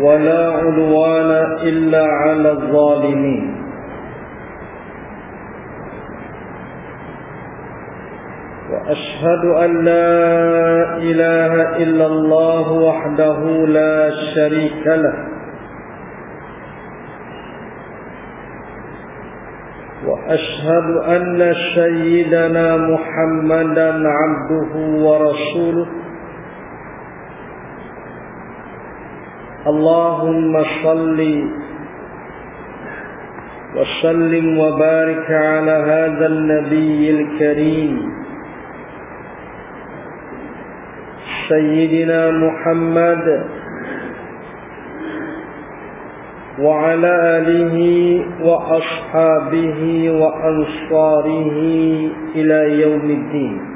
ولا عدوان إلا على الظالمين. وأشهد أن لا إله إلا الله وحده لا شريك له. وأشهد أن سيدنا محمدا عبده ورسوله. اللهم صل وسلم وبارك على هذا النبي الكريم سيدنا محمد وعلى آله وأصحابه وأنصاره إلى يوم الدين.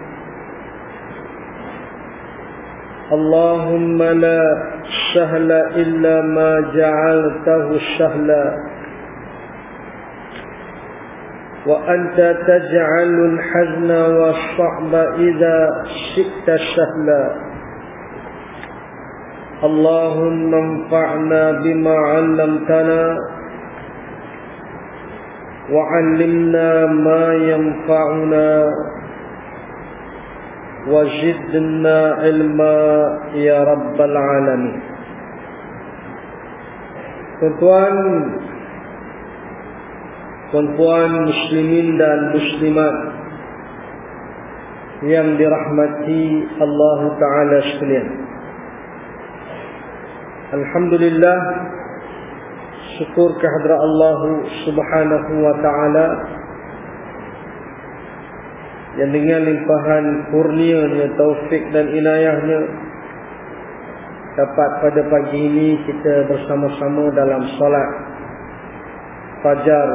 اللهم لا سهل إلا ما جعلته سهلا وأنت تجعل الحزن والصعب إذا شئت سهلا اللهم انفعنا بما علمتنا وعلمنا ما ينفعنا. وزدنا علما يا رب العالمين Tuan-tuan Tuan-tuan muslimin dan muslimat Yang dirahmati Allah Ta'ala sekalian Alhamdulillah Syukur kehadrat Allah Subhanahu wa Ta'ala yang dengan limpahan kurnianya, taufik dan inayahnya dapat pada pagi ini kita bersama-sama dalam solat fajar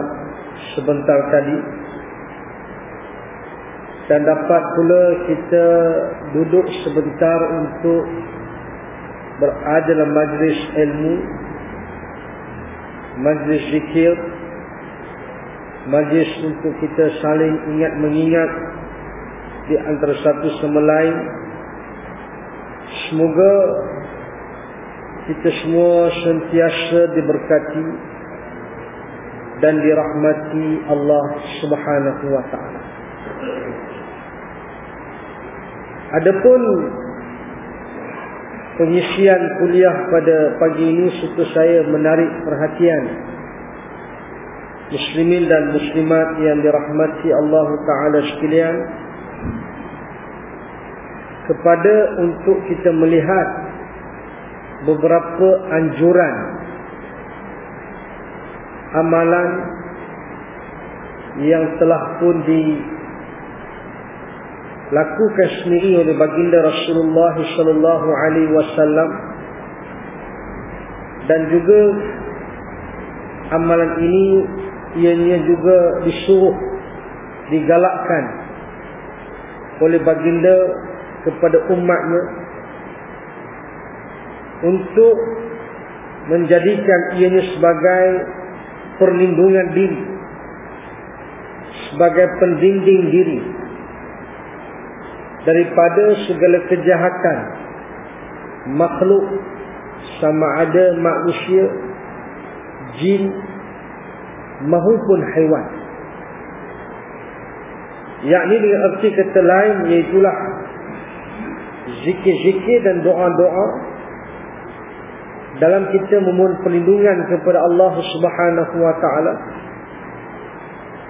sebentar tadi. Dan dapat pula kita duduk sebentar untuk berada dalam majlis ilmu majlis zikir majlis untuk kita saling ingat mengingat di antara satu sama lain. Semoga kita semua sentiasa diberkati dan dirahmati Allah Subhanahu wa taala. Adapun pengisian kuliah pada pagi ini suka saya menarik perhatian muslimin dan muslimat yang dirahmati Allah taala sekalian kepada untuk kita melihat beberapa anjuran amalan yang telah pun dilakukan sendiri oleh baginda Rasulullah sallallahu alaihi wasallam dan juga amalan ini ianya juga disuruh digalakkan oleh baginda kepada umatnya untuk menjadikan ianya sebagai perlindungan diri sebagai pendinding diri daripada segala kejahatan makhluk sama ada manusia jin maupun haiwan. Yakni dengan erti kata lain iaitulah zikir-zikir dan doa-doa dalam kita memohon perlindungan kepada Allah Subhanahu wa taala.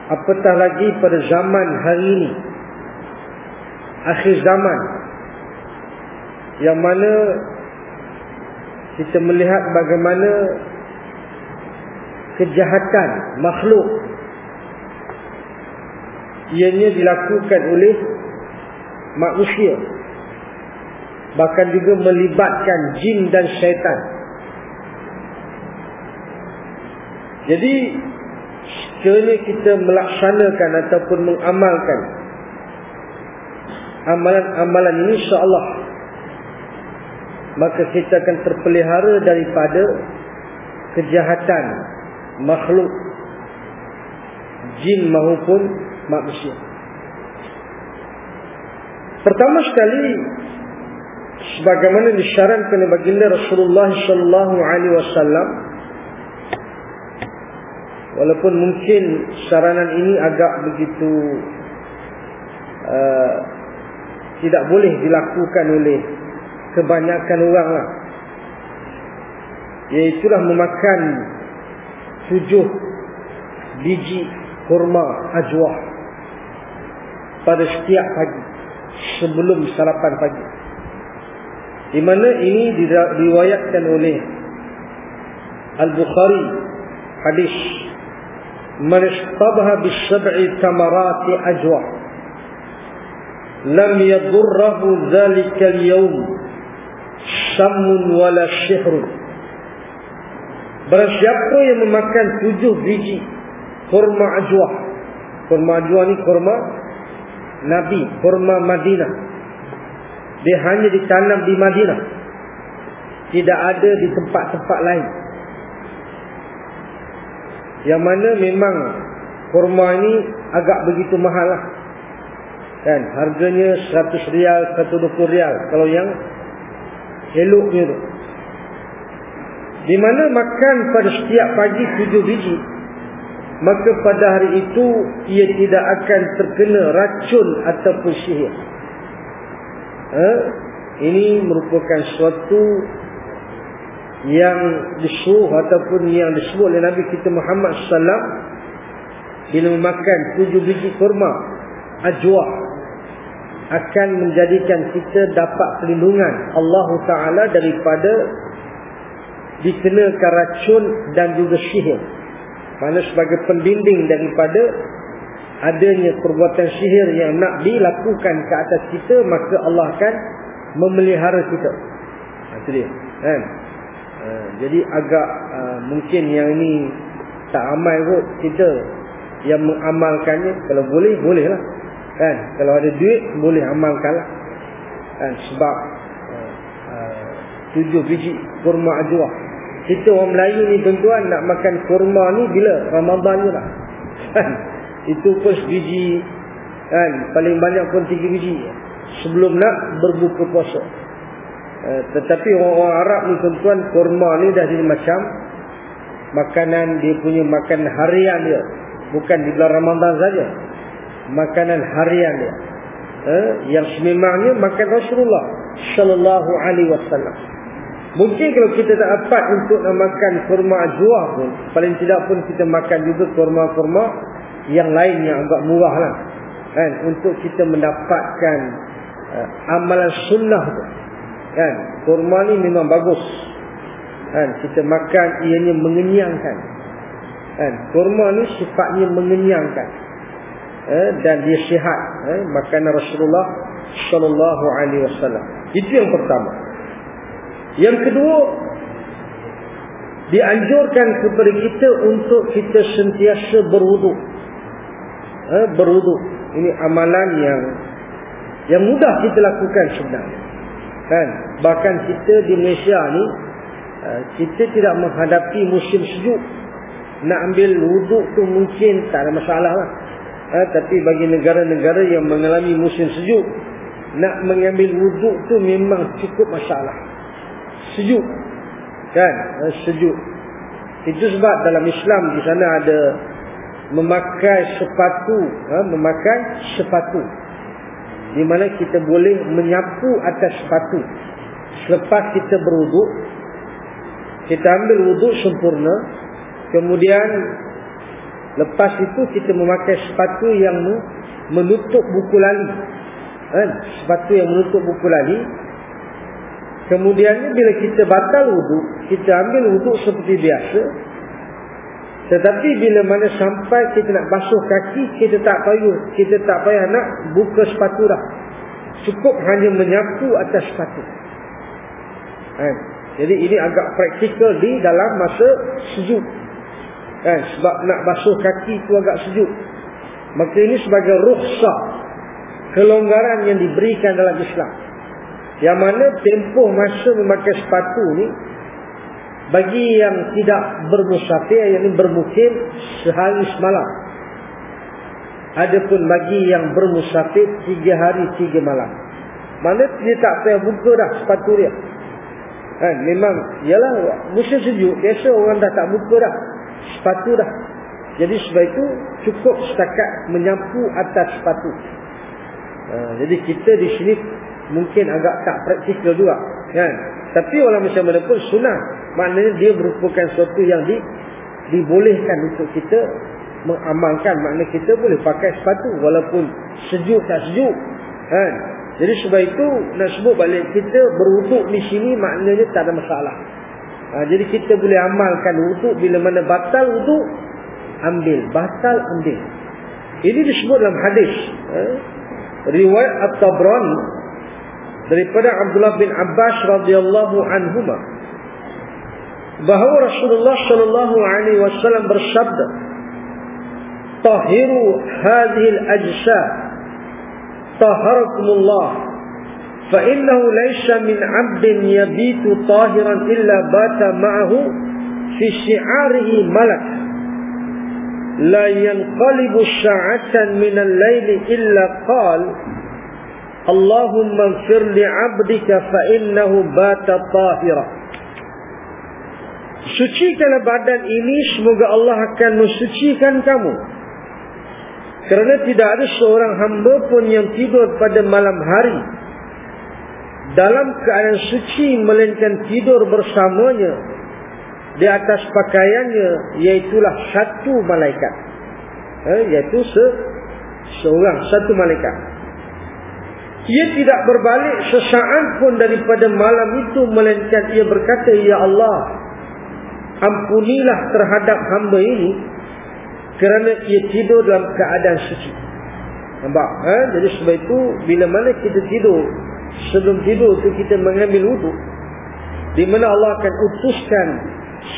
Apatah lagi pada zaman hari ini akhir zaman yang mana kita melihat bagaimana kejahatan makhluk ianya dilakukan oleh manusia bahkan juga melibatkan jin dan syaitan jadi sekiranya kita melaksanakan ataupun mengamalkan amalan-amalan ini insyaAllah maka kita akan terpelihara daripada kejahatan makhluk jin maupun manusia. Pertama sekali sebagaimana disyaratkan oleh baginda Rasulullah sallallahu alaihi wasallam walaupun mungkin saranan ini agak begitu uh, tidak boleh dilakukan oleh kebanyakan orang lah. Iaitulah memakan tujuh biji kurma ajwa pada setiap pagi sebelum sarapan pagi. Di mana ini diriwayatkan oleh Al-Bukhari hadis man istabha bis sab'i tamarati ajwa lam yadurruhu dhalika al-yawm sammun wala shihrun Barang siapa yang memakan tujuh biji kurma ajwa. Kurma ajwa ni kurma Nabi, kurma Madinah. Dia hanya ditanam di Madinah. Tidak ada di tempat-tempat lain. Yang mana memang kurma ini agak begitu mahal lah. Kan? Harganya 100 rial, 120 rial. Kalau yang eloknya tu. Di mana makan pada setiap pagi tujuh biji maka pada hari itu ia tidak akan terkena racun ataupun sihir. Ha? Ini merupakan suatu yang disuruh ataupun yang disebut oleh Nabi kita Muhammad sallam bila memakan tujuh biji kurma ajwa akan menjadikan kita dapat perlindungan Allah Taala daripada dikenakan racun dan juga sihir. Mana sebagai pendinding daripada adanya perbuatan sihir yang nak dilakukan ke atas kita, maka Allah akan memelihara kita. Itu dia. Kan? Uh, jadi agak uh, mungkin yang ini tak amal kot kita yang mengamalkannya. Kalau boleh, boleh lah. Kan? Kalau ada duit, boleh amalkan lah. Kan? Sebab uh, uh, tujuh biji kurma ajwa kita orang Melayu ni tuan-tuan nak makan kurma ni bila Ramadan je lah. Kan? Itu pun biji kan paling banyak pun tiga biji sebelum nak berbuka puasa. Uh, tetapi orang-orang Arab ni tuan-tuan kurma ni dah jadi macam makanan dia punya makan harian dia. Bukan di bulan Ramadan saja. Makanan harian dia. Uh, yang sememangnya makan Rasulullah sallallahu alaihi wasallam. Mungkin kalau kita tak dapat untuk nak makan kurma ajwa pun, paling tidak pun kita makan juga kurma-kurma yang lain yang agak murah lah. Kan? Untuk kita mendapatkan uh, amalan sunnah tu. Kan? Kurma ni memang bagus. Kan? Kita makan ianya mengenyangkan. Kan? Kurma ni sifatnya mengenyangkan. Eh, dan dia sihat. Eh? Makanan Rasulullah Sallallahu Alaihi Wasallam. Itu yang pertama. Yang kedua dianjurkan kepada kita untuk kita sentiasa berwudu. Ha, berwudu. Ini amalan yang yang mudah kita lakukan sebenarnya. Kan? Bahkan kita di Malaysia ni ha, kita tidak menghadapi musim sejuk. Nak ambil wudu tu mungkin tak ada masalah lah. Ha, tapi bagi negara-negara yang mengalami musim sejuk nak mengambil wudu tu memang cukup masalah sejuk kan eh, sejuk Itu sebab dalam Islam di sana ada memakai sepatu, ha, memakai sepatu. Di mana kita boleh menyapu atas sepatu. Selepas kita berwuduk, kita ambil wuduk sempurna, kemudian lepas itu kita memakai sepatu yang menutup buku lali. Ha, sepatu yang menutup buku lali. Kemudiannya bila kita batal wuduk, kita ambil wuduk seperti biasa, tetapi bila mana sampai kita nak basuh kaki, kita tak payah, kita tak payah nak buka sepatu dah. Cukup hanya menyapu atas sepatu. Kan? Jadi ini agak praktikal di dalam masa sejuk. Kan? Sebab nak basuh kaki itu agak sejuk. Maka ini sebagai rukhsah. Kelonggaran yang diberikan dalam Islam. Yang mana tempoh masa memakai sepatu ni bagi yang tidak bermusafir yang ini bermukim sehari semalam. Adapun bagi yang bermusafir tiga hari tiga malam. Mana dia tak payah buka dah sepatu dia. Kan? Memang ialah musim sejuk biasa orang dah tak buka dah sepatu dah. Jadi sebab itu cukup setakat menyapu atas sepatu. Ha, jadi kita di sini mungkin agak tak praktikal juga. Kan? Tapi orang macam mana pun sunnah maknanya dia merupakan sesuatu yang di, dibolehkan untuk kita mengamalkan. Maknanya kita boleh pakai sepatu walaupun sejuk tak sejuk. Kan jadi sebab itu nak sebut balik kita berwuduk di sini maknanya tak ada masalah. Ha, jadi kita boleh amalkan wuduk bila mana batal wuduk ambil. Batal ambil. Ini disebut dalam hadis. Ha? riwayat At-Tabrani daripada Abdullah bin Abbas radhiyallahu anhuma bahawa Rasulullah sallallahu alaihi wasallam bersabda tahiru hadhihi al-ajsad taharakumullah fa innahu laysa min 'abdin yabitu tahiran illa bata ma'ahu fi shi'arihi malak la yanqalibu sha'atan min al-layli illa qala Allahumma ighfir li 'abdika fa innahu bata tahira Sucikanlah badan ini semoga Allah akan mensucikan kamu. Kerana tidak ada seorang hamba pun yang tidur pada malam hari dalam keadaan suci melainkan tidur bersamanya di atas pakaiannya iaitulah satu malaikat. Eh, iaitu se seorang satu malaikat. Ia tidak berbalik sesaat pun daripada malam itu melainkan ia berkata ya Allah ampunilah terhadap hamba ini kerana ia tidur dalam keadaan suci. Nampak? Ha? Jadi sebab itu bila mana kita tidur sebelum tidur itu kita mengambil wuduk di mana Allah akan utuskan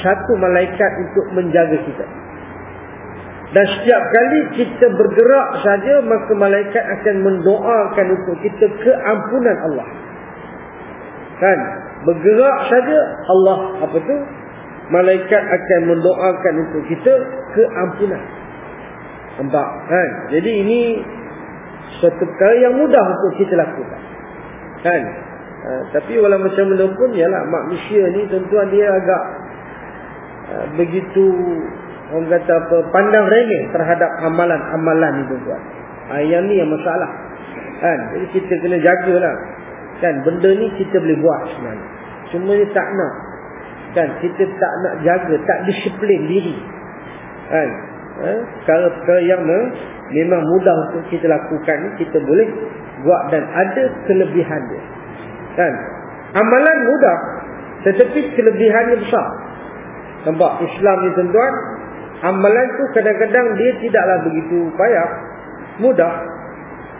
satu malaikat untuk menjaga kita. Dan setiap kali kita bergerak saja maka malaikat akan mendoakan untuk kita keampunan Allah. Kan? Bergerak saja Allah apa tu? Malaikat akan mendoakan untuk kita keampunan. Nampak kan? Jadi ini suatu perkara yang mudah untuk kita lakukan. Kan? Ha, tapi walau macam mana pun ialah manusia ni tentuan dia agak ha, begitu orang kata apa pandang remeh terhadap amalan-amalan ni tuan-tuan. Ha, yang ni yang masalah. Kan? Jadi kita kena jagalah. Kan? Benda ni kita boleh buat sebenarnya. Cuma ni tak nak kan kita tak nak jaga tak disiplin diri. Kan perkara-perkara yang memang mudah untuk kita lakukan kita boleh buat dan ada kelebihan dia. Kan amalan mudah tetapi kelebihannya besar. Nampak Islam ni tuan-tuan amalan tu kadang-kadang dia tidaklah begitu payah. Mudah.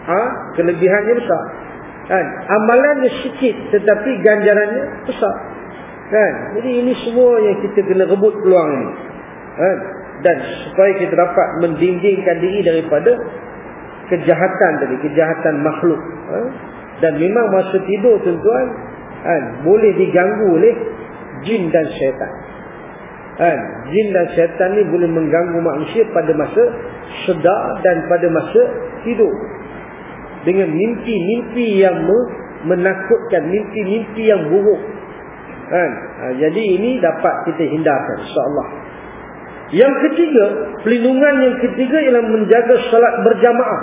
Ha? kelebihannya besar. Kan amalannya sikit tetapi ganjarannya besar Kan? Jadi ini semua yang kita kena rebut peluang ini. Kan? Dan supaya kita dapat mendindingkan diri daripada kejahatan tadi, kejahatan makhluk. Kan? Dan memang masa tidur tuan-tuan, kan? boleh diganggu oleh jin dan syaitan. Kan? Jin dan syaitan ni boleh mengganggu manusia pada masa sedar dan pada masa tidur. Dengan mimpi-mimpi yang menakutkan, mimpi-mimpi yang buruk. Kan? Ha, jadi ini dapat kita hindarkan insya-Allah. Yang ketiga, pelindungan yang ketiga ialah menjaga solat berjamaah.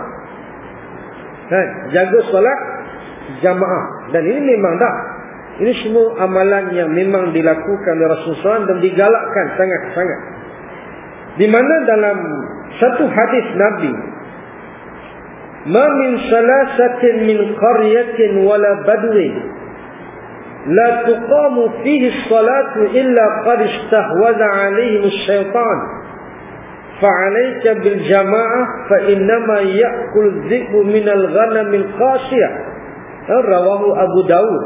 Ha, jaga solat jamaah. Dan ini memang dah. Ini semua amalan yang memang dilakukan oleh Rasulullah dan digalakkan sangat-sangat. Di mana dalam satu hadis Nabi Ma min salasatin min qaryatin wala badwin Fihi salatu illa qad istahwaza alaihim syaitan Fa'alaika bil jama'ah fa innama ya'kul dhibu min al-ghanamil qasiyah Rawahu Abu Dawud.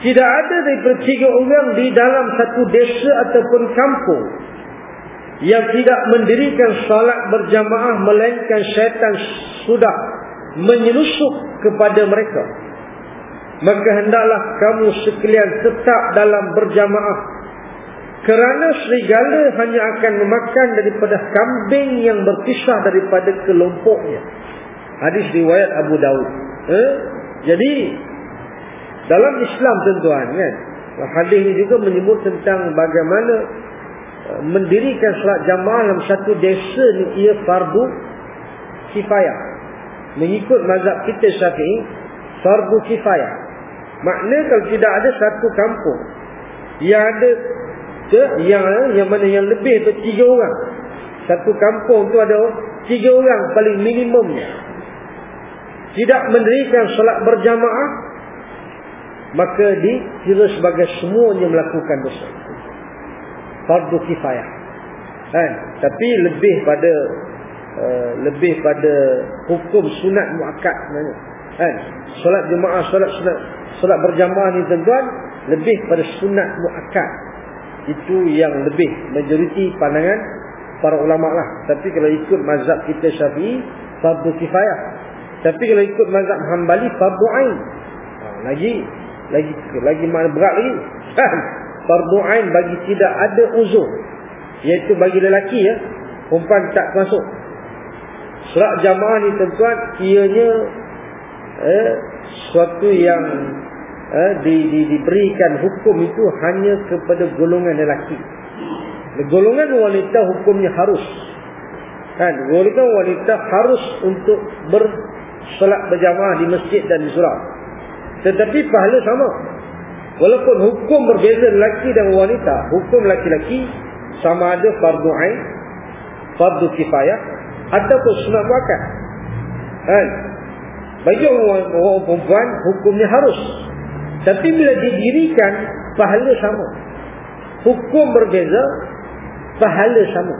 Tidak ada daripada tiga orang di dalam satu desa ataupun kampung yang tidak mendirikan salat berjamaah melainkan syaitan sudah menyelusup kepada mereka maka hendaklah kamu sekalian tetap dalam berjamaah kerana serigala hanya akan memakan daripada kambing yang berpisah daripada kelompoknya hadis riwayat Abu Daud eh? jadi dalam Islam tuan-tuan kan hadis ini juga menyebut tentang bagaimana mendirikan salat jamaah dalam satu desa ni ia fardu kifayah. Mengikut mazhab kita Syafi'i, fardu kifayah. Makna kalau tidak ada satu kampung yang ada ke yang yang mana yang lebih tu tiga orang. Satu kampung tu ada tiga orang paling minimumnya. Tidak mendirikan salat berjamaah maka dikira sebagai semuanya melakukan dosa fardu kifayah. Kan? Tapi lebih pada uh, lebih pada hukum sunat muakkad sebenarnya. Kan? Solat jemaah, solat sunat, solat berjamaah ni tuan-tuan lebih pada sunat muakkad. Itu yang lebih majoriti pandangan para ulama lah. Tapi kalau ikut mazhab kita Syafi'i, fardu kifayah. Tapi kalau ikut mazhab Hambali, fardu ain. Ha, lagi lagi lagi mana berat lagi. Kan? fardu ain bagi tidak ada uzur iaitu bagi lelaki ya perempuan tak masuk solat jamaah ni tuan-tuan ianya eh, suatu yang eh, di, di, diberikan hukum itu hanya kepada golongan lelaki golongan wanita hukumnya harus kan golongan wanita harus untuk bersolat berjamaah di masjid dan di surau tetapi pahala sama Walaupun hukum berbeza lelaki dan wanita, hukum lelaki-lelaki sama ada fardu ain, fardu kifayah ataupun sunat muakkad. Kan? Bagi orang, orang perempuan hukumnya harus. Tapi bila didirikan pahala sama. Hukum berbeza, pahala sama.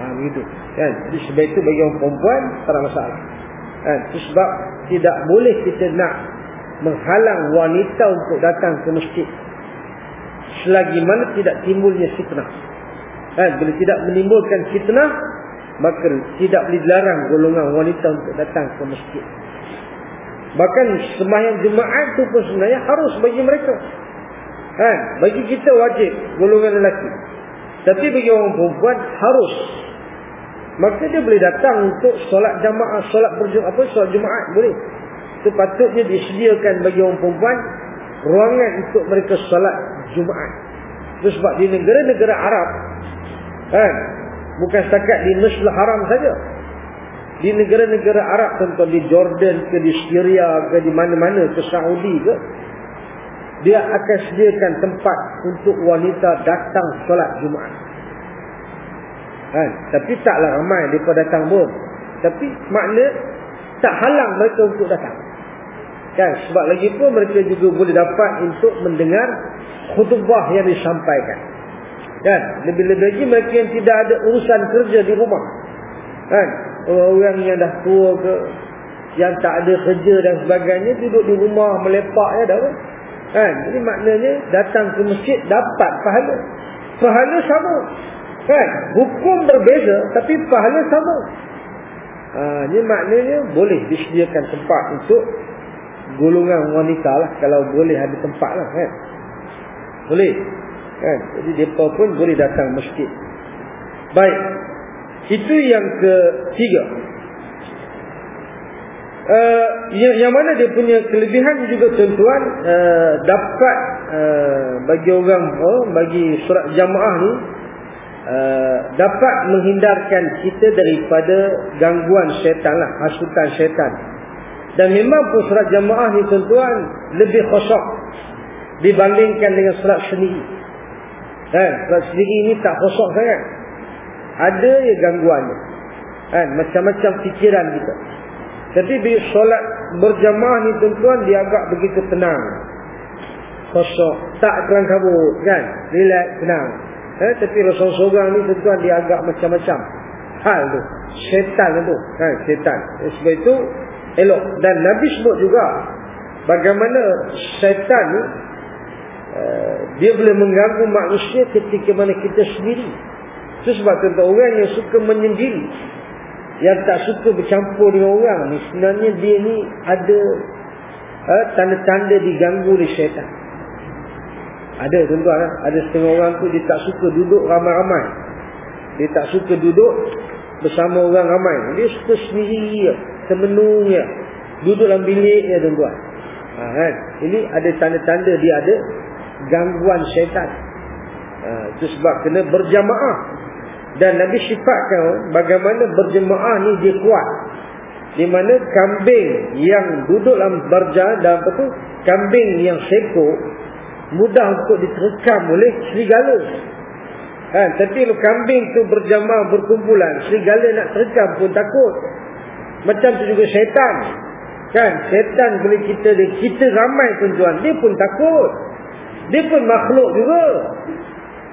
Ha, begitu. Kan? Jadi sebab itu bagi orang perempuan tak ada masalah. Kan? Sebab tidak boleh kita nak menghalang wanita untuk datang ke masjid selagi mana tidak timbulnya fitnah kan bila tidak menimbulkan fitnah maka tidak boleh dilarang golongan wanita untuk datang ke masjid bahkan sembahyang jemaat itu pun sebenarnya harus bagi mereka kan bagi kita wajib golongan lelaki tapi bagi orang perempuan harus maka dia boleh datang untuk solat jamaah solat berjemaah apa solat jemaat boleh sepatutnya disediakan bagi orang perempuan ruangan untuk mereka salat Jumaat. Itu sebab di negara-negara Arab kan bukan setakat di Masjidil Haram saja. Di negara-negara Arab contoh di Jordan ke di Syria ke di mana-mana ke Saudi ke dia akan sediakan tempat untuk wanita datang solat Jumaat. Kan? Tapi taklah ramai mereka datang pun. Tapi makna tak halang mereka untuk datang. Kan? Sebab lagi pun mereka juga boleh dapat untuk mendengar khutbah yang disampaikan. Kan? Lebih-lebih lagi mereka yang tidak ada urusan kerja di rumah. Kan? Orang yang dah tua ke, yang tak ada kerja dan sebagainya, duduk di rumah melepak ya dah. Kan? Jadi maknanya datang ke masjid dapat pahala. Pahala sama. Kan? Hukum berbeza tapi pahala sama. Ha, ini maknanya boleh disediakan tempat untuk golongan wanita lah kalau boleh ada tempat lah kan boleh kan jadi mereka pun boleh datang masjid baik itu yang ketiga uh, yang, yang mana dia punya kelebihan juga tuan-tuan uh, dapat uh, bagi orang oh, bagi surat jamaah ni uh, dapat menghindarkan kita daripada gangguan syaitan lah, hasutan syaitan. Dan memang pun solat jamaah ni tuan-tuan lebih khusyuk dibandingkan dengan solat sendiri. Kan? Solat sendiri ni tak khusyuk sangat. Ada ya gangguannya. Kan? Macam-macam fikiran kita. Tapi bila solat berjamaah ni tuan-tuan dia agak begitu tenang. Khusyuk. Tak kelang kabut kan? Relax, tenang. Eh, tapi Rasul seorang ni tuan-tuan dia agak macam-macam. Hal tu. Syaitan tu. Kan? Syaitan. Sebab itu elok. Dan Nabi sebut juga. Bagaimana syaitan ni. Uh, dia boleh mengganggu manusia ketika mana kita sendiri. Itu sebab tentang orang yang suka menyendiri. Yang tak suka bercampur dengan orang ni. Sebenarnya dia ni ada. Uh, tanda-tanda diganggu oleh syaitan. Ada tuan-tuan. Eh? Ada setengah orang tu dia tak suka duduk ramai-ramai. Dia tak suka duduk bersama orang ramai. Dia suka sendiri semenungnya duduk dalam bilik ya tuan-tuan ha, kan? ini ada tanda-tanda dia ada gangguan syaitan ha, itu sebab kena berjamaah dan Nabi sifatkan bagaimana berjamaah ni dia kuat di mana kambing yang duduk dalam berjalan dalam apa tu kambing yang sekor mudah untuk diterkam oleh serigala kan tapi kalau kambing tu berjamaah berkumpulan serigala nak terkam pun takut macam tu juga syaitan. Kan? Syaitan bila kita kita ramai tuan-tuan, dia pun takut. Dia pun makhluk juga.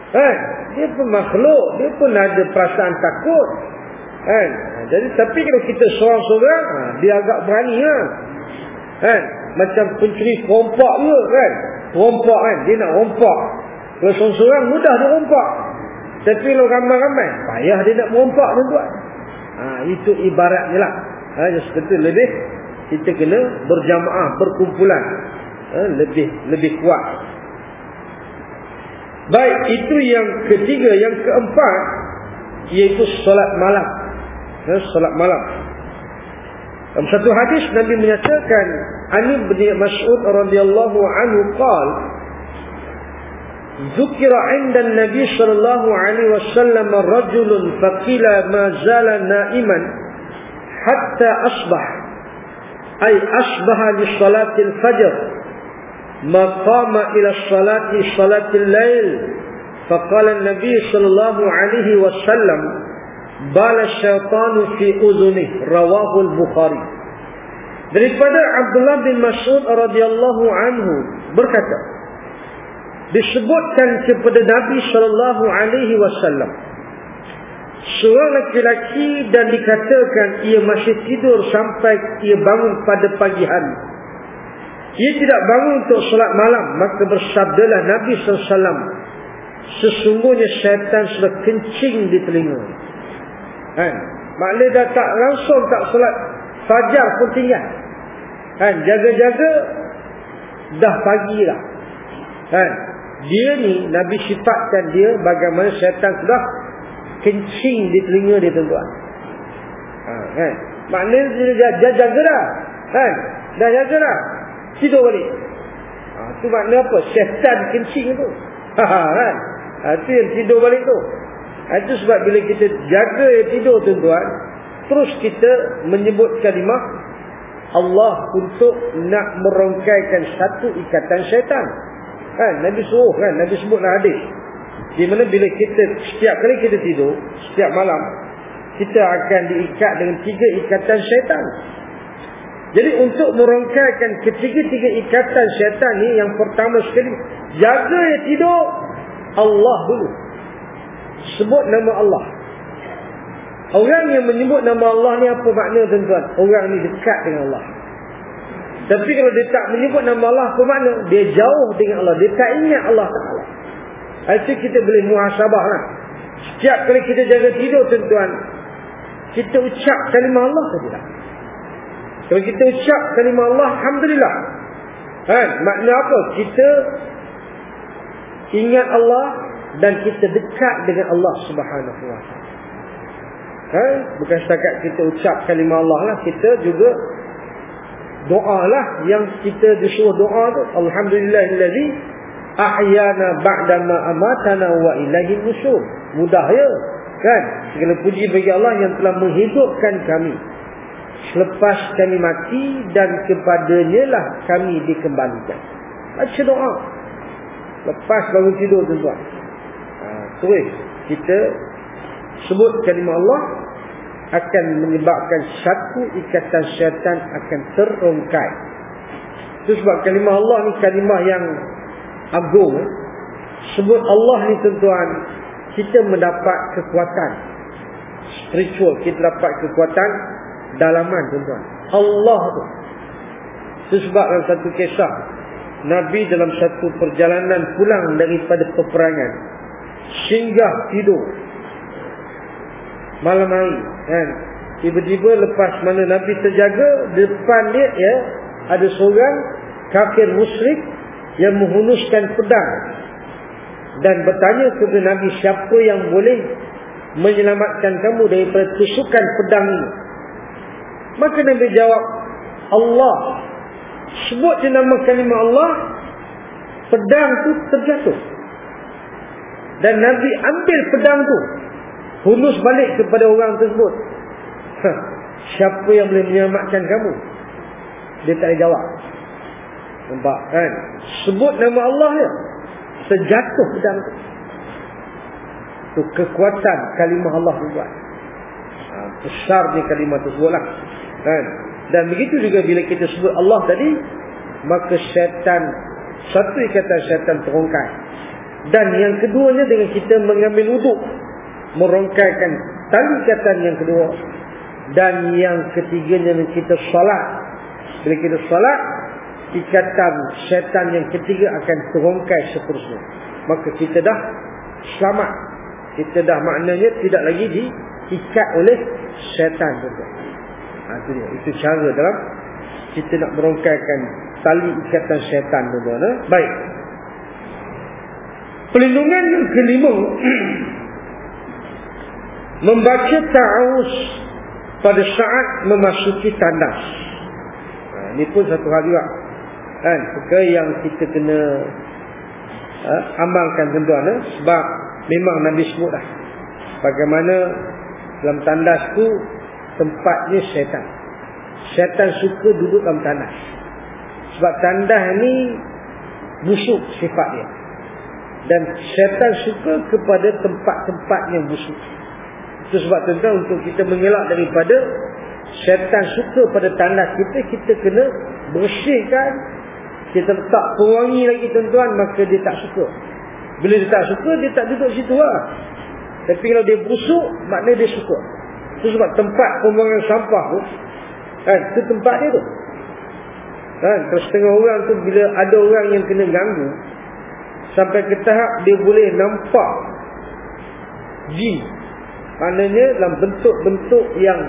Kan? Dia pun makhluk, dia pun ada perasaan takut. Kan? Jadi tapi kalau kita seorang-seorang, ha, dia agak berani lah. Kan? Macam pencuri rompak juga kan? Rompak kan? Dia nak rompak. Kalau seorang-seorang mudah dia rompak. Tapi kalau ramai-ramai, payah dia nak merompak tuan-tuan. Ha, itu ibaratnya lah. Ha, yang lebih kita kena berjamaah, berkumpulan. Ha, lebih lebih kuat. Baik, itu yang ketiga, yang keempat iaitu solat malam. Ya, solat malam. Dalam satu hadis Nabi menyatakan Ali bin Mas'ud radhiyallahu anhu qaal Zukira 'inda an-Nabi sallallahu alaihi wasallam rajulun faqila ma zala na'iman hatta asbah ay asbaha li salati al-fajr ما قام إلى الصلاة صلاة الليل فقال النبي صلى الله عليه وسلم بال الشيطان في أذنه رواه البخاري daripada Abdullah bin Mas'ud radhiyallahu anhu berkata disebutkan kepada Nabi sallallahu alaihi wasallam seorang laki-laki dan dikatakan ia masih tidur sampai ia bangun pada pagi hari. Ia tidak bangun untuk solat malam, maka bersabdalah Nabi SAW, sesungguhnya syaitan sudah kencing di telinga. Kan? Maknanya dah tak langsung tak solat fajar pun tinggal. Kan? Jaga-jaga, dah pagi lah. Kan? Dia ni, Nabi sifatkan dia bagaimana syaitan sudah kencing di telinga dia tuan-tuan. Ha, kan? Maknanya dia jaga dah. Kan? Dah jaga dah. Tidur balik. Ha, tu makna apa? Syaitan kencing tu. Ha, ha, kan? Ha, tu yang tidur balik tu. Ha, itu sebab bila kita jaga yang tidur tuan-tuan. Terus kita menyebut kalimah. Allah untuk nak merongkaikan satu ikatan syaitan. Kan? Nabi suruh kan? Nabi sebutlah hadis. Di mana bila kita setiap kali kita tidur, setiap malam, kita akan diikat dengan tiga ikatan syaitan. Jadi untuk merongkaikan ketiga-tiga ikatan syaitan ni yang pertama sekali, jaga ya tidur Allah dulu. Sebut nama Allah. Orang yang menyebut nama Allah ni apa makna tuan-tuan? Orang ni dekat dengan Allah. Tapi kalau dia tak menyebut nama Allah apa makna? Dia jauh dengan Allah. Dia tak ingat Allah Ta'ala. Itu kita boleh muhasabah lah. Setiap kali kita jaga tidur tuan-tuan. Kita ucap kalimah Allah tidak? Kalau kita ucap kalimah Allah, Alhamdulillah. Kan? Makna apa? Kita ingat Allah dan kita dekat dengan Allah subhanahu wa ta'ala. Kan? Bukan setakat kita ucap kalimah Allah lah. Kita juga doa lah yang kita disuruh doa tu. Alhamdulillah. Alhamdulillah ahyana ba'dama amatana wa ilahi nusyur. Mudah ya. Kan? Segala puji bagi Allah yang telah menghidupkan kami. Selepas kami mati dan kepadanya lah kami dikembalikan. Baca doa. Lepas bangun tidur tuan-tuan. Ha, terus kita sebut kalimah Allah akan menyebabkan satu ikatan syaitan akan terongkai. Itu sebab kalimah Allah ni kalimah yang agung. Sebut Allah ni tuan-tuan, kita mendapat kekuatan spiritual, kita dapat kekuatan dalaman tuan-tuan. Allah tu. Itu sebab dalam satu kisah Nabi dalam satu perjalanan pulang daripada peperangan singgah tidur malam hari kan tiba-tiba lepas mana Nabi terjaga depan dia ya ada seorang kafir musyrik yang menghunuskan pedang dan bertanya kepada Nabi siapa yang boleh menyelamatkan kamu daripada tusukan pedang ini maka Nabi jawab Allah. Sebut je nama kalimah Allah pedang tu terjatuh. Dan Nabi ambil pedang tu hunus balik kepada orang tersebut. Ha, siapa yang boleh menyelamatkan kamu? Dia tak jawab. Nampak kan? Sebut nama Allah ya terjatuh pedang tu. Tu kekuatan kalimah Allah buat. Ha, besar dia kalimah tersebut lah kan? Dan begitu juga bila kita sebut Allah tadi maka syaitan satu ikatan syaitan terongkai. Dan yang keduanya dengan kita mengambil wuduk merongkaikan tali ikatan yang kedua. Dan yang ketiganya dengan kita salat bila kita salat ikatan syaitan yang ketiga akan terongkai seterusnya. Maka kita dah selamat. Kita dah maknanya tidak lagi diikat oleh syaitan tuan Ha, itu dia. Itu cara dalam kita nak merongkaikan tali ikatan syaitan tuan-tuan. Eh? Baik. Pelindungan yang kelima membaca ta'awus pada saat memasuki tandas. Ha, ini pun satu hal juga. Kan? Perkara yang kita kena ha, amalkan tuan-tuan. Eh? Sebab memang Nabi sebut dah. Bagaimana dalam tandas tu tempatnya syaitan. Syaitan suka duduk dalam tanah. Sebab tandas ni busuk sifat dia. Dan syaitan suka kepada tempat-tempat yang busuk. Itu sebab tuan untuk kita mengelak daripada syaitan suka pada tandas kita, kita kena bersihkan. Kita letak pewangi lagi tuan-tuan, maka dia tak suka. Bila dia tak suka, dia tak duduk situ lah. Tapi kalau dia busuk, maknanya dia suka. Itu sebab tempat pembuangan sampah tu kan, Itu tempat dia tu. Kan, Terus setengah orang tu Bila ada orang yang kena ganggu Sampai ke tahap dia boleh nampak Jin. Maknanya dalam bentuk-bentuk yang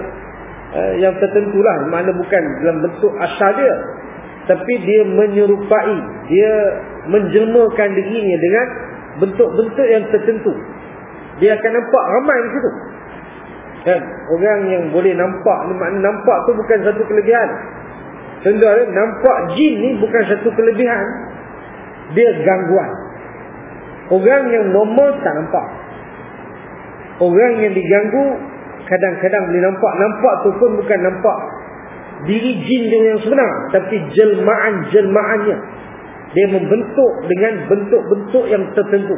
eh, Yang tertentu lah Maknanya bukan dalam bentuk asal dia. Tapi dia menyerupai Dia menjelmakan dirinya dengan Bentuk-bentuk yang tertentu. Dia akan nampak ramai di situ Kan? Orang yang boleh nampak nampak tu bukan satu kelebihan. Contoh nampak jin ni bukan satu kelebihan. Dia gangguan. Orang yang normal tak nampak. Orang yang diganggu kadang-kadang boleh nampak. Nampak tu pun bukan nampak diri jin yang sebenar, tapi jelmaan-jelmaannya. Dia membentuk dengan bentuk-bentuk yang tertentu.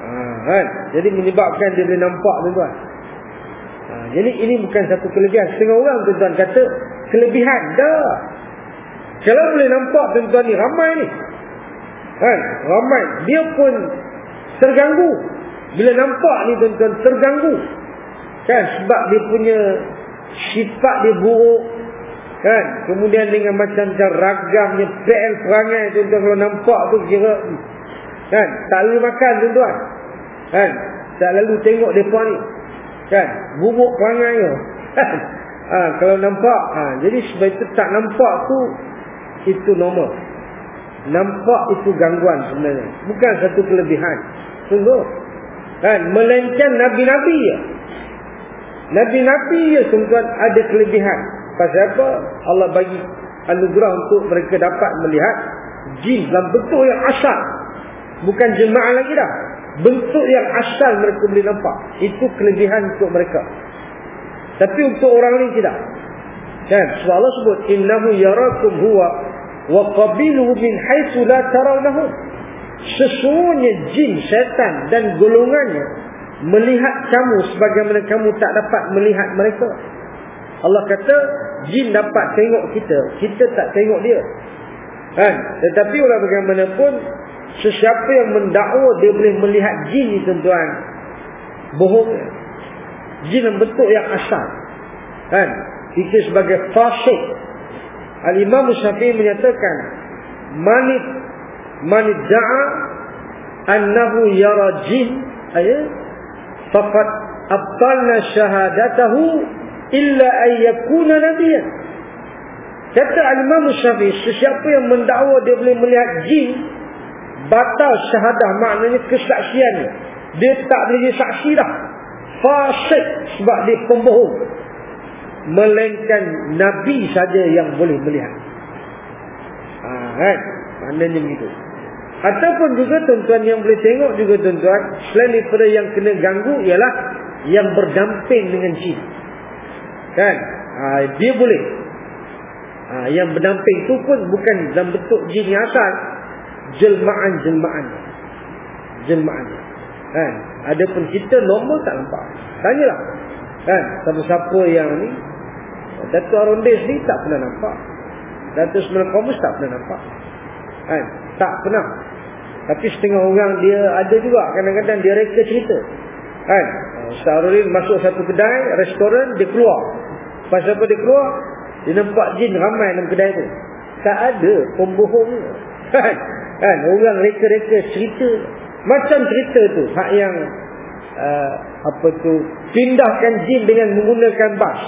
Ha, kan? Jadi menyebabkan dia boleh nampak tuan-tuan. Ha, jadi ini bukan satu kelebihan. Setengah orang tuan-tuan kata kelebihan. Dah. Kalau boleh nampak tuan-tuan ni ramai ni. Kan? Ramai. Dia pun terganggu. Bila nampak ni tuan-tuan terganggu. Kan? Sebab dia punya sifat dia buruk. Kan? Kemudian dengan macam ragamnya PL perangai tuan-tuan kalau nampak tu kira kan? Tak lalu makan tuan-tuan. Kan? Tak lalu tengok mereka ni kan? Bubuk perangai tu. Ha, kalau nampak ha, jadi sebab itu tak nampak tu itu normal. Nampak itu gangguan sebenarnya. Bukan satu kelebihan. Sungguh. Kan? Melainkan nabi-nabi ya nabi-nabi ya tuan ada kelebihan. Pasal apa? Allah bagi anugerah untuk mereka dapat melihat jin dalam bentuk yang asal. Bukan jemaah lagi dah. Bentuk yang asal mereka boleh nampak. Itu kelebihan untuk mereka. Tapi untuk orang ni tidak. Kan? Sebab Allah sebut. Innahu yarakum huwa wa qabiluhu min haitsu la tarawnahu. Sesungguhnya jin, syaitan dan golongannya melihat kamu sebagaimana kamu tak dapat melihat mereka. Allah kata jin dapat tengok kita, kita tak tengok dia. Kan? Tetapi walau bagaimanapun sesiapa yang mendakwa dia boleh melihat jin ni tuan-tuan. Bohong. Jin yang bentuk yang asal. Kan? Itu sebagai fasik. Al-Imam Syafi'i menyatakan manit manit da'a annahu yara jin ayat faqad abtalna syahadatahu illa ay yakuna nabiyyan kata al-imam syafi'i sesiapa yang mendakwa dia boleh melihat jin batal syahadah maknanya kesaksian dia tak boleh saksi dah fasik sebab dia pembohong melainkan nabi saja yang boleh melihat ha, kan maknanya begitu Ataupun juga tuan-tuan yang boleh tengok juga tuan-tuan. Selain daripada yang kena ganggu ialah yang berdamping dengan jin. Kan? Ha, dia boleh. Ha, yang berdamping itu pun bukan dalam bentuk jin yang asal. Jelmaan-jelmaan. Jelmaan. Kan? Adapun kita normal tak nampak. Tanyalah. Kan? Siapa-siapa yang ni. Datuk Arondis ni tak pernah nampak. Datuk Sembilan Komus tak pernah nampak. Kan? Tak pernah. Tapi setengah orang dia ada juga kadang-kadang dia reka cerita. Kan? Ustaz masuk satu kedai, restoran, dia keluar. Pasal apa dia keluar? Dia nampak jin ramai dalam kedai tu. Tak ada pembohong. Kan? Kan? Orang reka-reka cerita. Macam cerita tu. Hak yang uh, apa tu pindahkan jin dengan menggunakan bas.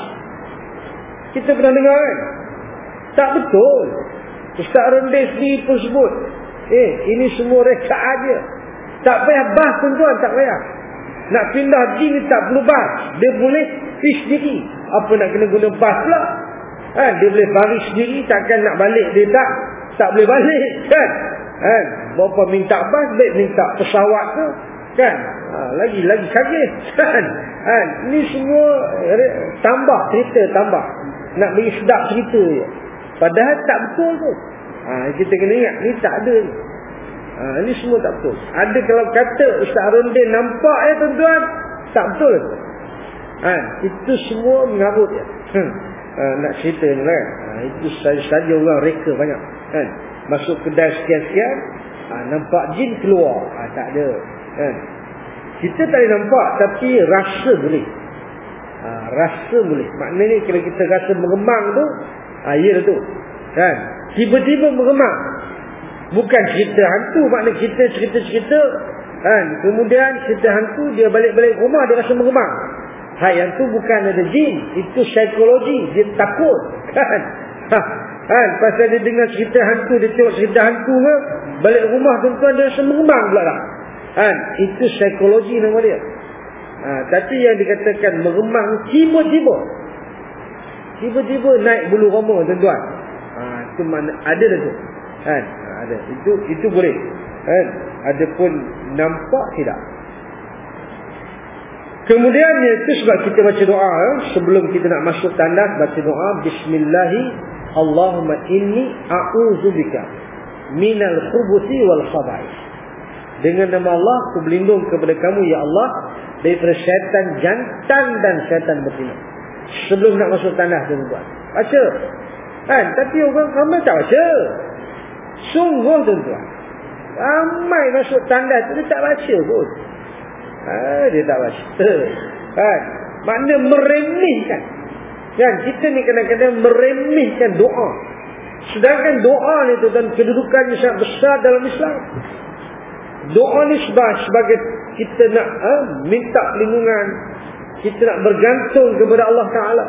Kita pernah dengar kan? Tak betul. Ustaz Rendes ni pun sebut Eh, ini semua reka aja. Tak payah bah pun tuan, tak payah. Nak pindah jin tak perlu bah. Dia boleh pergi sendiri. Apa nak kena guna bah pula? Ha, dia boleh baris sendiri, takkan nak balik dia tak. Tak boleh balik, kan? Ha, berapa minta bah, baik minta pesawat tu. Kan? Ha, lagi, lagi kaget. Kan? Ha, ini semua tambah cerita, tambah. Nak bagi sedap cerita je. Padahal tak betul tu. Ha, kita kena ingat, ni tak ada ni. Ha, ni semua tak betul. Ada kalau kata Ustaz Arundin nampak ya tuan-tuan, tak betul. Ha, itu semua mengarut ya. Hmm. Ha, nak cerita ni kan. Ha, itu saja orang reka banyak. Kan? Masuk kedai sekian-sekian, ha, nampak jin keluar. Ha, tak ada. Kan? Kita tak boleh nampak, tapi rasa boleh. Ha, rasa boleh. Maknanya kalau kita rasa mengembang tu, ha, ya tu. Kan? tiba-tiba meremang bukan cerita hantu makna kita cerita-cerita kan kemudian cerita hantu dia balik-balik rumah dia rasa meremang hai yang tu bukan ada jin itu psikologi dia takut kan ha, kan? Pasal dia dengar cerita hantu dia tengok cerita hantu ke balik rumah tuan-tuan dia rasa meremang pula lah. Kan? Itu psikologi nama dia. Ha, tapi yang dikatakan meremang tiba-tiba. Tiba-tiba naik bulu roma tuan-tuan. Itu mana ada dah tu. Kan? Ada. Itu itu boleh. Kan? Adapun nampak tidak. Kemudian itu sebab kita baca doa eh, sebelum kita nak masuk tandas baca doa bismillahi Allahumma inni a'udzubika minal khubuthi wal khaba'ith dengan nama Allah aku berlindung kepada kamu ya Allah daripada syaitan jantan dan syaitan betina sebelum nak masuk tandas tuan-tuan baca Kan? Tapi orang ramai tak baca. Sungguh tuan-tuan. Ramai masuk tanda tu dia tak baca pun. Ha, dia tak baca. Kan? Makna meremihkan. Kan? Kita ni kadang-kadang meremihkan doa. Sedangkan doa ni tu dan kedudukannya sangat besar dalam Islam. Doa ni sebagai kita nak ha, minta perlindungan. Kita nak bergantung kepada Allah Ta'ala.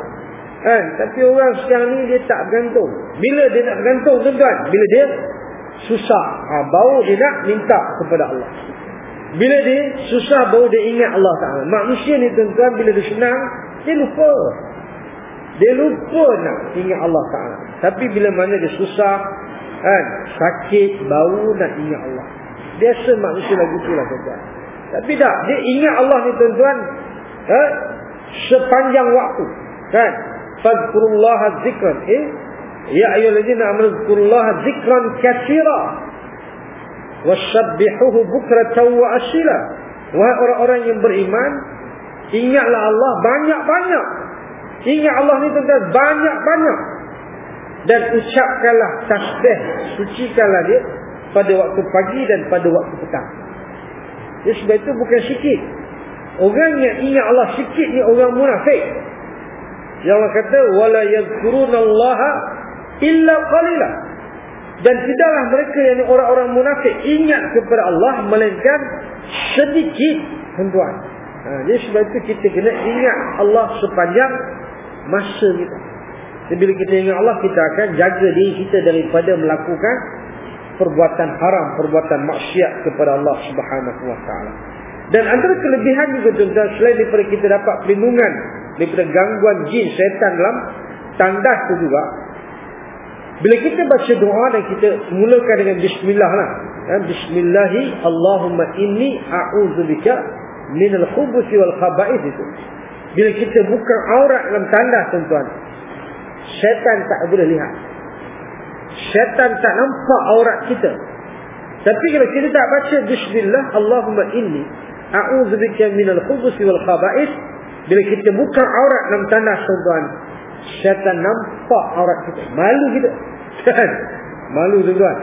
Kan? Tapi orang sekarang ni dia tak bergantung. Bila dia nak bergantung tuan-tuan? Bila dia susah. Ha, baru dia nak minta kepada Allah. Bila dia susah baru dia ingat Allah Ta'ala. Manusia ni tuan-tuan bila dia senang, dia lupa. Dia lupa nak ingat Allah Ta'ala. Tapi bila mana dia susah, kan? sakit, baru nak ingat Allah. Biasa manusia lagu tu lah tuan Tapi tak, dia ingat Allah ni tuan-tuan. Ha? Sepanjang waktu. Kan? Fadkurullaha zikran. Eh? Ya ayyuhallazina amanu zkurullaha zikran katsira. Wasabbihuhu bukratan wa asila. Wahai orang-orang yang beriman, ingatlah Allah banyak-banyak. Ingat Allah ni tuan-tuan banyak-banyak. Dan ucapkanlah tasbih, sucikanlah dia pada waktu pagi dan pada waktu petang. Jadi sebab itu bukan sikit. Orang yang ingat Allah sikit ni orang munafik. Yang Allah kata wala yazkurunallaha illa qalila. Dan tidaklah mereka yang orang-orang munafik ingat kepada Allah melainkan sedikit tuan. Ha, jadi sebab itu kita kena ingat Allah sepanjang masa kita. Jadi bila kita ingat Allah kita akan jaga diri kita daripada melakukan perbuatan haram, perbuatan maksiat kepada Allah Subhanahu wa taala. Dan antara kelebihan juga tuan-tuan selain daripada kita dapat perlindungan daripada gangguan jin syaitan dalam tandas itu juga bila kita baca doa dan kita mulakan dengan bismillah lah ya, bismillahi allahumma inni a'udzubika minal khubuthi wal khaba'ith itu bila kita buka aurat dalam tandas tuan-tuan syaitan tak boleh lihat. Syaitan tak nampak aurat kita. Tapi kalau kita tak baca bismillah allahumma inni a'udzubika minal khubuthi wal khaba'ith bila kita buka aurat dalam tandas tuan-tuan syaitan nampak aurat kita. Malu kita. Kan? Malu tuan-tuan.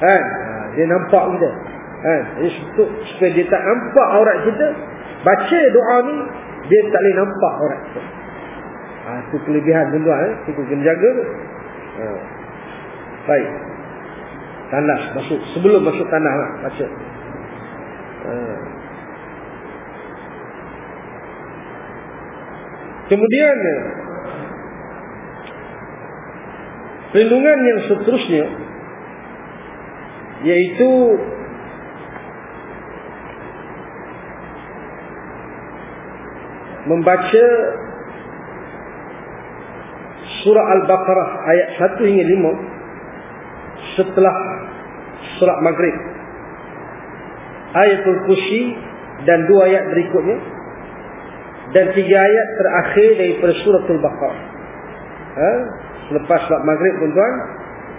Kan? Ha, dia nampak kita. Kan? Jadi supaya dia tak nampak aurat kita. Baca doa ni dia tak boleh nampak aurat kita ha, itu kelebihan tuan-tuan eh. kita kena jaga ha. baik tandas masuk sebelum masuk tanah lah baca ha. kemudian Perlindungan yang seterusnya yaitu membaca surah Al-Baqarah ayat 1 hingga 5 setelah surah Maghrib. Ayatul kursi dan dua ayat berikutnya. Dan tiga ayat terakhir daripada surah Al-Baqarah ha? Selepas salat maghrib tuan-tuan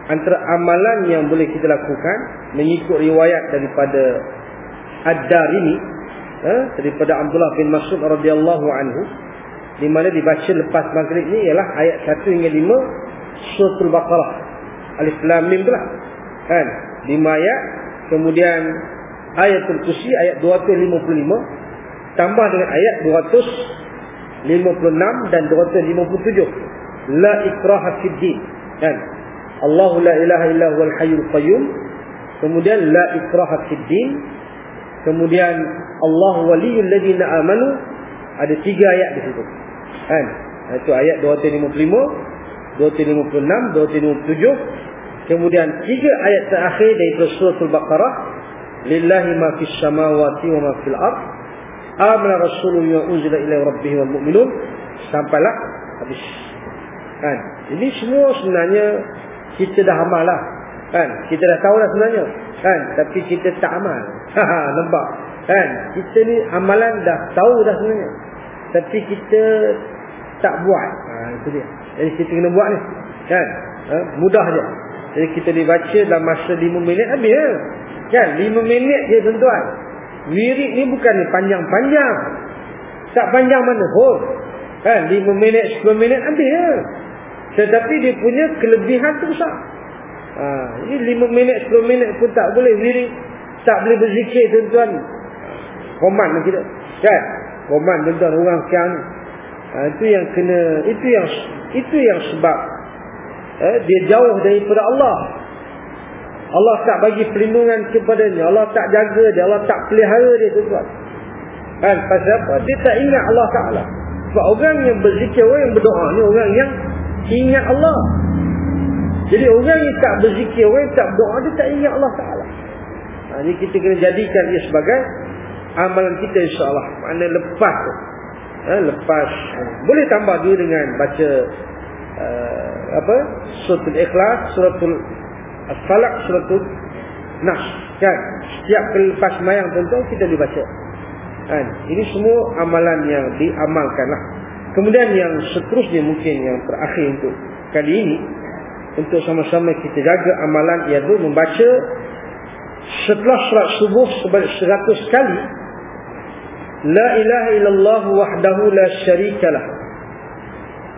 Antara amalan yang boleh kita lakukan Mengikut riwayat daripada Ad-Dar ini eh, Daripada Abdullah bin Mas'ud radhiyallahu anhu Di mana dibaca lepas maghrib ni Ialah ayat 1 hingga 5 Suratul Baqarah. Alif Lam Mim lah. Kan? 5 ayat Kemudian Ayatul Kursi ayat 255 Tambah dengan ayat 256 dan 257 la ikraha fid din. Kan? Allah la ilaha illa huwal hayyul qayyum. Kemudian la ikraha fid din. Kemudian Allah waliyul ladina amanu ada tiga ayat di situ kan itu ayat 255 256 257 kemudian tiga ayat terakhir dari surah al-baqarah lillahi ma fis samawati wa ma fil ard amana rasulullah unzila ila rabbih wal mu'minun sampailah habis Kan? Ini semua sebenarnya kita dah amal lah. Kan? Kita dah tahu lah sebenarnya. Kan? Tapi kita tak amal. Nampak? Kan? Kita ni amalan dah tahu dah sebenarnya. Tapi kita tak buat. Ha, itu dia. Jadi kita kena buat ni. Kan? Ha? Mudah je. Jadi kita dibaca dalam masa 5 minit habis ya? Kan? 5 minit je tuan-tuan. Wirid ni bukan ni panjang-panjang. Tak panjang mana pun. Kan? 5 minit, 10 minit habis ya? Tetapi dia punya kelebihan tu besar. Ha, ini 5 minit, 10 minit pun tak boleh diri. Tak boleh berzikir tuan-tuan. Koman kita. Kan? Koman tuan-tuan orang ni. Ha, itu yang kena, itu yang itu yang sebab eh, dia jauh daripada Allah. Allah tak bagi perlindungan kepadanya. Allah tak jaga dia. Allah tak pelihara dia tuan-tuan. Kan? Pasal apa? Dia tak ingat Allah Ta'ala. Sebab orang yang berzikir, orang yang berdoa ni orang yang ingat Allah. Jadi orang yang tak berzikir, orang yang tak berdoa, dia tak ingat Allah Ta'ala. Ha, jadi kita kena jadikan dia sebagai amalan kita insyaAllah. Mana lepas tu. Ha, lepas. Boleh tambah dulu dengan baca uh, apa? Suratul Ikhlas, Suratul As-Falak, Suratul Nas kan Setiap lepas mayang tuan-tuan kita dibaca kan? Ini semua amalan yang diamalkan lah Kemudian yang seterusnya mungkin yang terakhir untuk kali ini Untuk sama-sama kita jaga amalan iaitu membaca Setelah surat subuh sebanyak seratus kali La ilaha illallah wahdahu la syarikalah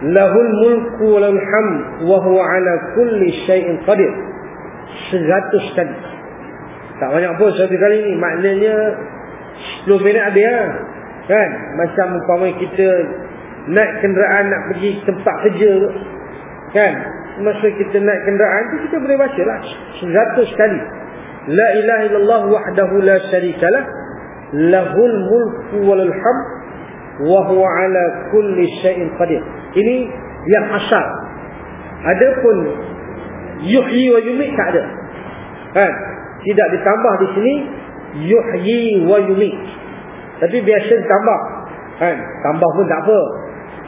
Lahul mulku walal hamd wa huwa ala kulli syai'in qadir. Seratus kali. Tak banyak pun satu kali ni. Maknanya 10 minit ada ya. Kan? Macam umpama kita naik kenderaan nak pergi tempat kerja. Kan? Masa kita naik kenderaan tu kita boleh baca lah. Seratus kali. La ilaha illallah wahdahu la syarikalah. Lahul mulku walal hamd wa huwa ala kulli syai'in qadir. Ini yang asal. Adapun yuhyi wa yumit tak ada. Kan? Tidak ditambah di sini yuhyi wa yumit. Tapi biasa ditambah. Kan? Tambah pun tak apa.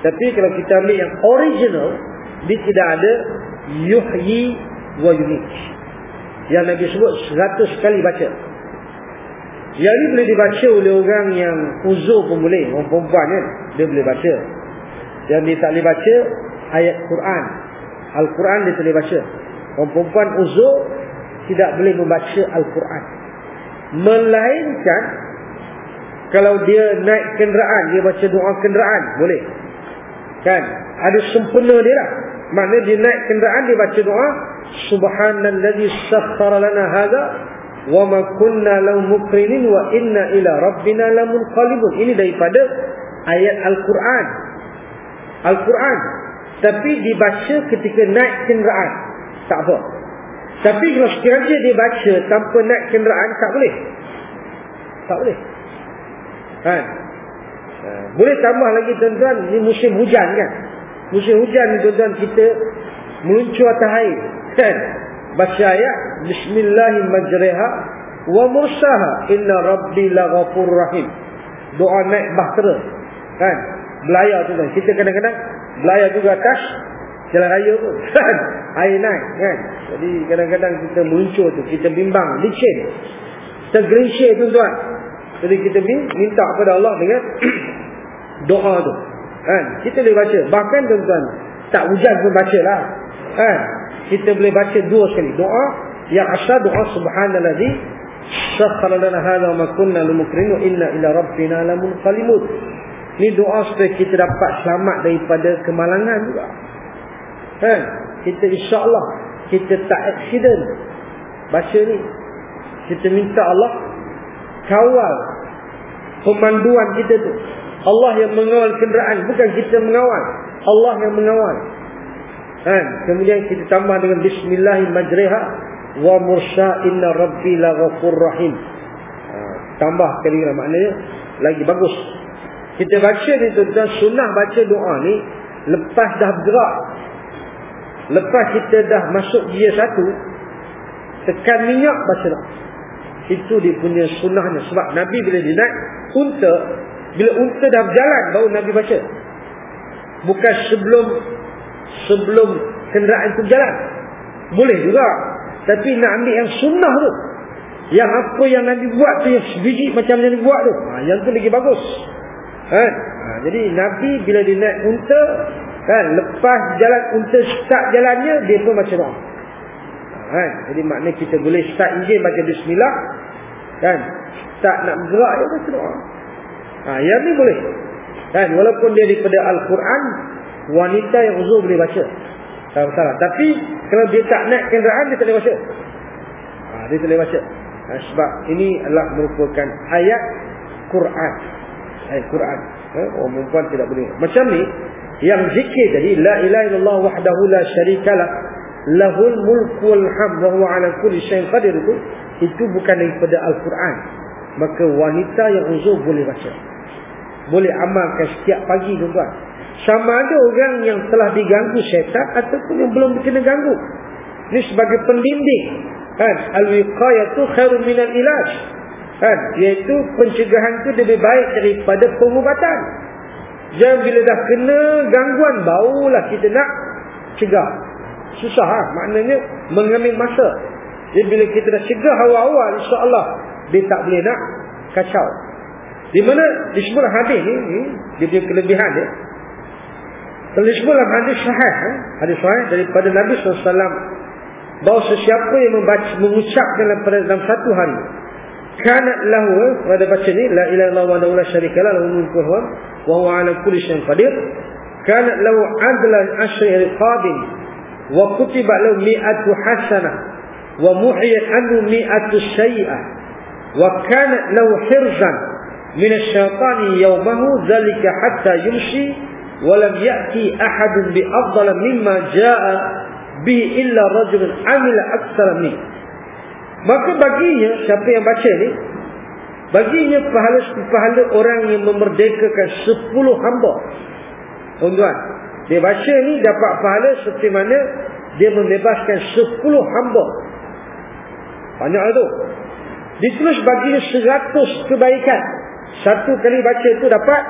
Tapi kalau kita ambil yang original, dia tidak ada yuhyi wa yumit. Yang Nabi sebut 100 kali baca. Yang ini boleh dibaca oleh orang yang uzur pun boleh. Orang perempuan kan. Dia boleh baca. Yang dia tak boleh baca ayat Quran. Al-Quran dia boleh baca. Orang perempuan uzur tidak boleh membaca Al-Quran. Melainkan kalau dia naik kenderaan, dia baca doa kenderaan, boleh. Kan? Ada sempurna dia lah. Maknanya dia naik kenderaan, dia baca doa Subhanalladzi sakhkhara lana hadza lahu muqrinin wa inna ila rabbina lamunqalibun. Ini daripada ayat Al-Quran. Al-Quran. Tapi dibaca ketika naik kenderaan. Tak apa. Tapi kalau sekiranya dia baca tanpa naik kenderaan, tak boleh. Tak boleh. Ha. Boleh tambah lagi tuan-tuan, ini musim hujan kan. Musim hujan ni tuan-tuan kita meluncur atas air. Kan? Baca ayat. Bismillahirrahmanirrahim. Wa mursaha inna rabbi laghafur rahim. Doa naik bahtera. Kan? belayar tu kan. Kita kadang-kadang belayar juga atas jalan raya pun. Kan? Air naik kan. Jadi kadang-kadang kita muncul tu. Kita bimbang. Licin. Tergerinsir tu tuan. Jadi kita minta kepada Allah dengan doa tu. Kan? Kita boleh baca. Bahkan tuan-tuan. Tak hujan pun baca lah. Kan? Kita boleh baca dua sekali. Doa. Yang asal doa subhanalladzi. Sakhara lana hadha ma kunna lumukrinu inna ila rabbina lamun qalimud. Ini doa supaya kita dapat selamat daripada kemalangan juga. Kan? Kita insya-Allah kita tak accident. Baca ni. Kita minta Allah kawal pemanduan kita tu. Allah yang mengawal kenderaan, bukan kita mengawal. Allah yang mengawal. Kan? Kemudian kita tambah dengan bismillahirrahmanirrahim wa mursha inna rabbi laghafur rahim. Ha, tambah kali maknanya lagi bagus kita baca ni tuan sunnah baca doa ni lepas dah bergerak. Lepas kita dah masuk dia satu tekan minyak baca doa. Itu dia punya sunnahnya sebab Nabi bila dia naik unta bila unta dah berjalan baru Nabi baca. Bukan sebelum sebelum kenderaan itu berjalan. Boleh juga. Tapi nak ambil yang sunnah tu. Yang apa yang Nabi buat tu yang sebiji macam yang Nabi buat tu. Ha, yang tu lagi bagus. Kan? Ha, jadi Nabi bila dia naik unta, kan, lepas jalan unta start jalannya, dia pun baca doa. Kan? Jadi maknanya kita boleh start enjin baca bismillah. Kan? Start nak bergerak, dia baca doa. Ha, yang ni boleh. Kan? Walaupun dia daripada Al-Quran, wanita yang uzur boleh baca. Tak masalah. Tapi, kalau dia tak naik kenderaan, dia tak boleh baca. Ha, dia tak boleh baca. Ha, sebab ini adalah merupakan ayat Quran ayat Quran. Eh, orang perempuan tidak boleh. Macam ni, yang zikir tadi, La ilaha illallah wahdahu la syarikalah, lahul mulku wal hamd wa huwa ala kulli syai'in qadir itu, itu bukan daripada Al-Quran. Maka wanita yang uzur boleh baca. Boleh amalkan setiap pagi tuan-tuan. Sama ada orang yang telah diganggu syaitan ataupun yang belum kena ganggu. Ini sebagai pendidik. Kan? Al-wiqayatu khairu minal ilaj. Kan? Iaitu pencegahan itu lebih baik daripada pengubatan. Jangan bila dah kena gangguan, barulah kita nak cegah. Susah ha? maknanya mengambil masa. Jadi bila kita dah cegah awal-awal insya-Allah dia tak boleh nak kacau. Di mana disebut hadis ni, ni dia punya kelebihan dia. Disebut dalam hadis sahih, eh? hadis sahih daripada Nabi SAW bahawa sesiapa yang membaca, mengucap dalam dalam satu hari kanat lahu pada baca ni la ilaha illallah wa la syarika lah lahu mulku wa huwa ala kulli syai'in qadir kanat lahu adlan ashri riqabin wa kutiba lahu mi'atu hasanah wa muhiyat anhu mi'atu syai'ah wa kanat lahu hirzan min asyaitani yawmahu dhalika hatta yumshi ya'ti ahadun bi afdal mimma jaa bi illa rajulun amila aktsara min. Maka baginya siapa yang baca ni baginya pahala pahala orang yang memerdekakan 10 hamba. Tuan-tuan dia baca ni dapat pahala seperti mana dia membebaskan 10 hamba. Banyak tu. Ditulis baginya 100 kebaikan. Satu kali baca tu dapat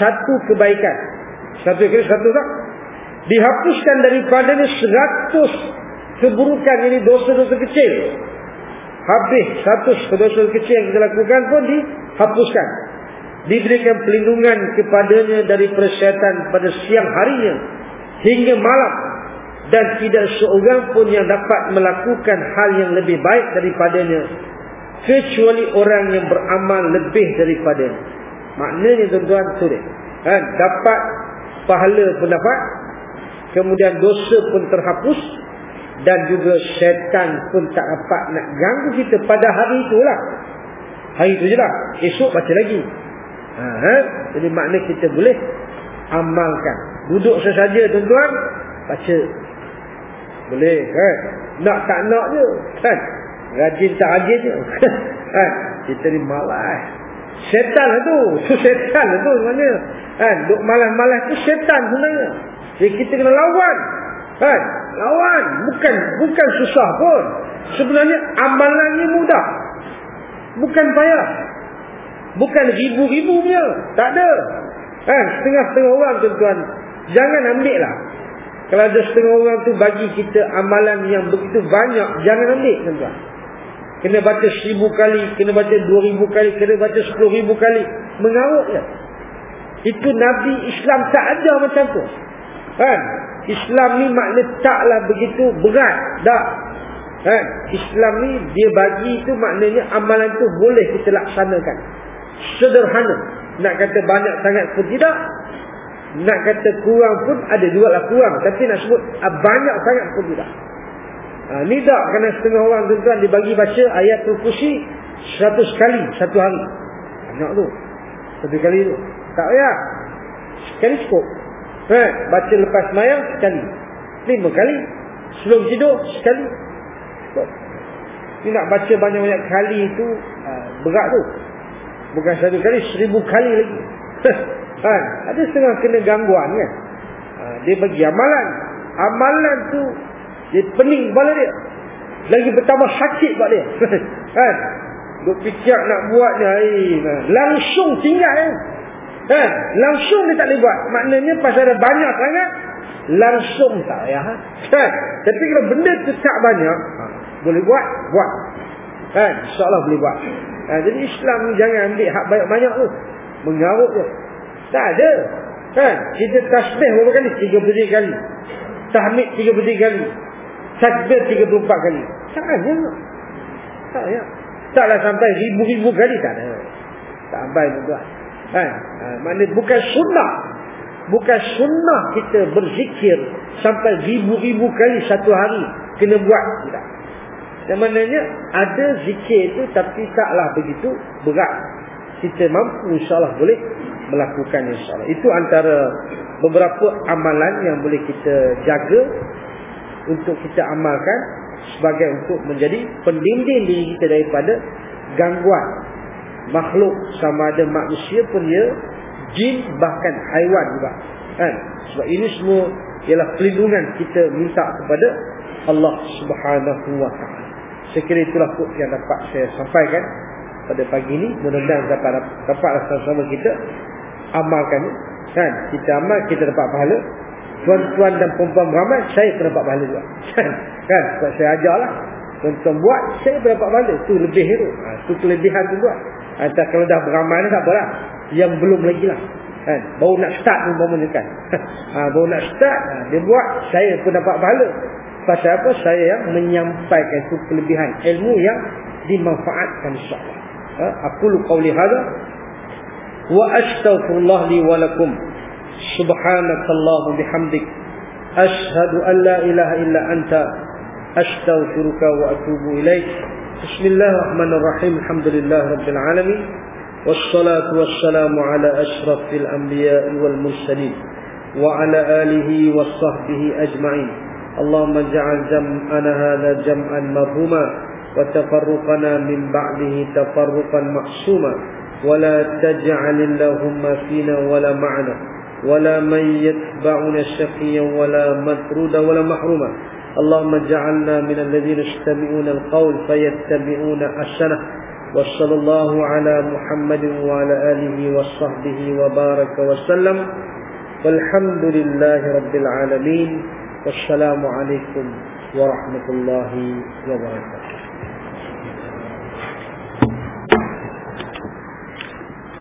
satu kebaikan satu kali satu tak dihapuskan daripadanya 100 keburukan ini dosa-dosa kecil. Habis satu dosa kecil yang kita lakukan pun dihapuskan. Diberikan pelindungan kepadanya dari persyaitan pada siang harinya hingga malam. Dan tidak seorang pun yang dapat melakukan hal yang lebih baik daripadanya kecuali orang yang beramal lebih daripada maknanya tuan-tuan kan? Dapat pahala pun dapat kemudian dosa pun terhapus dan juga syaitan pun tak dapat nak ganggu kita pada hari itulah hari itu je lah esok baca lagi ha, ha? jadi makna kita boleh amalkan duduk sesaja tuan-tuan baca boleh kan nak tak nak je kan Rajin tak rajin je. kan? Kita ni malas. Syaitan lah tu. Itu syaitan lah tu sebenarnya. Kan? Duk malas-malas tu syaitan sebenarnya. Jadi kita kena lawan. Kan? Lawan. Bukan bukan susah pun. Sebenarnya amalan ni mudah. Bukan payah. Bukan ribu-ribu punya. Tak ada. Kan? Setengah-setengah orang tuan-tuan. Jangan ambil lah. Kalau ada setengah orang tu bagi kita amalan yang begitu banyak. Jangan ambil tuan-tuan. Kena baca seribu kali, kena baca dua ribu kali, kena baca sepuluh ribu kali. Mengarut je. Itu Nabi Islam tak ada macam tu. Kan? Islam ni makna taklah begitu berat. Tak. Kan? Islam ni dia bagi itu maknanya amalan tu boleh kita laksanakan. Sederhana. Nak kata banyak sangat pun tidak. Nak kata kurang pun ada juga lah kurang. Tapi nak sebut ah, banyak sangat pun tidak. Ha, ni tak kena setengah orang tuan-tuan dibagi baca ayat Al-Kursi seratus kali satu hari. Banyak tu. Satu kali tu. Tak payah. Sekali cukup. Ha, baca lepas mayang sekali. Lima kali. Sebelum tidur sekali. Cukup. Ni nak baca banyak-banyak kali itu ha, berat tu. Bukan satu kali, seribu kali lagi. ha, ada setengah kena gangguan kan. Ha, dia bagi amalan. Amalan tu dia pening kepala dia. Lagi bertambah sakit buat dia. kan? Duk fikir nak buat ni. Nah. Langsung tinggal. Eh. Kan? Langsung dia tak boleh buat. Maknanya pasal ada banyak sangat. Langsung tak ya. Kan? Tapi kalau benda tu tak banyak. Ha, boleh buat. Buat. Kan? InsyaAllah boleh buat. Ha, jadi Islam jangan ambil hak banyak-banyak tu. Mengarut je. Tak ada. Kan? Kita tasbih berapa kali? 33 kali. Tahmid 33 kali. Takbir 34 kali. Tak ada. Tak ada. Taklah sampai ribu-ribu kali tak ada. Tak sampai juga. Kan? Ha, maknanya bukan sunnah. Bukan sunnah kita berzikir sampai ribu-ribu kali satu hari kena buat. Tidak. Yang maknanya ada zikir itu tapi taklah begitu berat. Kita mampu insyaAllah boleh melakukan insyaAllah. Itu antara beberapa amalan yang boleh kita jaga untuk kita amalkan sebagai untuk menjadi pendinding diri kita daripada gangguan. Makhluk sama ada manusia pun dia jin bahkan haiwan juga. Kan? Sebab ini semua ialah perlindungan kita minta kepada Allah Subhanahu wa taala. Sekiranya itulah yang dapat saya sampaikan pada pagi ini. Mudah-mudahan dapat dapat sama-sama kita amalkan. Kan? Kita amal kita dapat pahala tuan-tuan dan perempuan ramai saya pun dapat pahala juga kan sebab saya ajarlah Tuan-tuan buat, saya berdapat pahala. Itu lebih itu. Ha, itu kelebihan tu buat. Atau kalau dah beramal tak apalah. Yang belum lagi lah. Kan? Baru nak start pun menunjukkan. ha, baru nak start, ha, dia buat, saya pun dapat pahala. Pasal apa? Saya yang menyampaikan itu kelebihan ilmu yang dimanfaatkan insyaAllah. Ha, aku lu qawli hadha. Wa astaghfirullah li walakum. Subhanakallahu bihamdik. Ashhadu an la ilaha illa anta. أستغفرك وأتوب إليك. بسم الله الرحمن الرحيم. الحمد لله رب العالمين. والصلاة والسلام على أشرف الأنبياء والمرسلين وعلى آله وصحبه أجمعين. اللهم اجعل جمعنا هذا جمعا مرهوما وتفرقنا من بعده تفرقا معصوما. ولا تجعل اللهم فينا ولا معنا. ولا من يتبعنا شقيا ولا مطرودا ولا محروما. اللهم اجعلنا من الذين يستمعون القول فيتبعون أحسنه. وصلى الله على محمد وعلى آله وصحبه وبارك وسلم. والحمد لله رب العالمين. والسلام عليكم ورحمة الله وبركاته.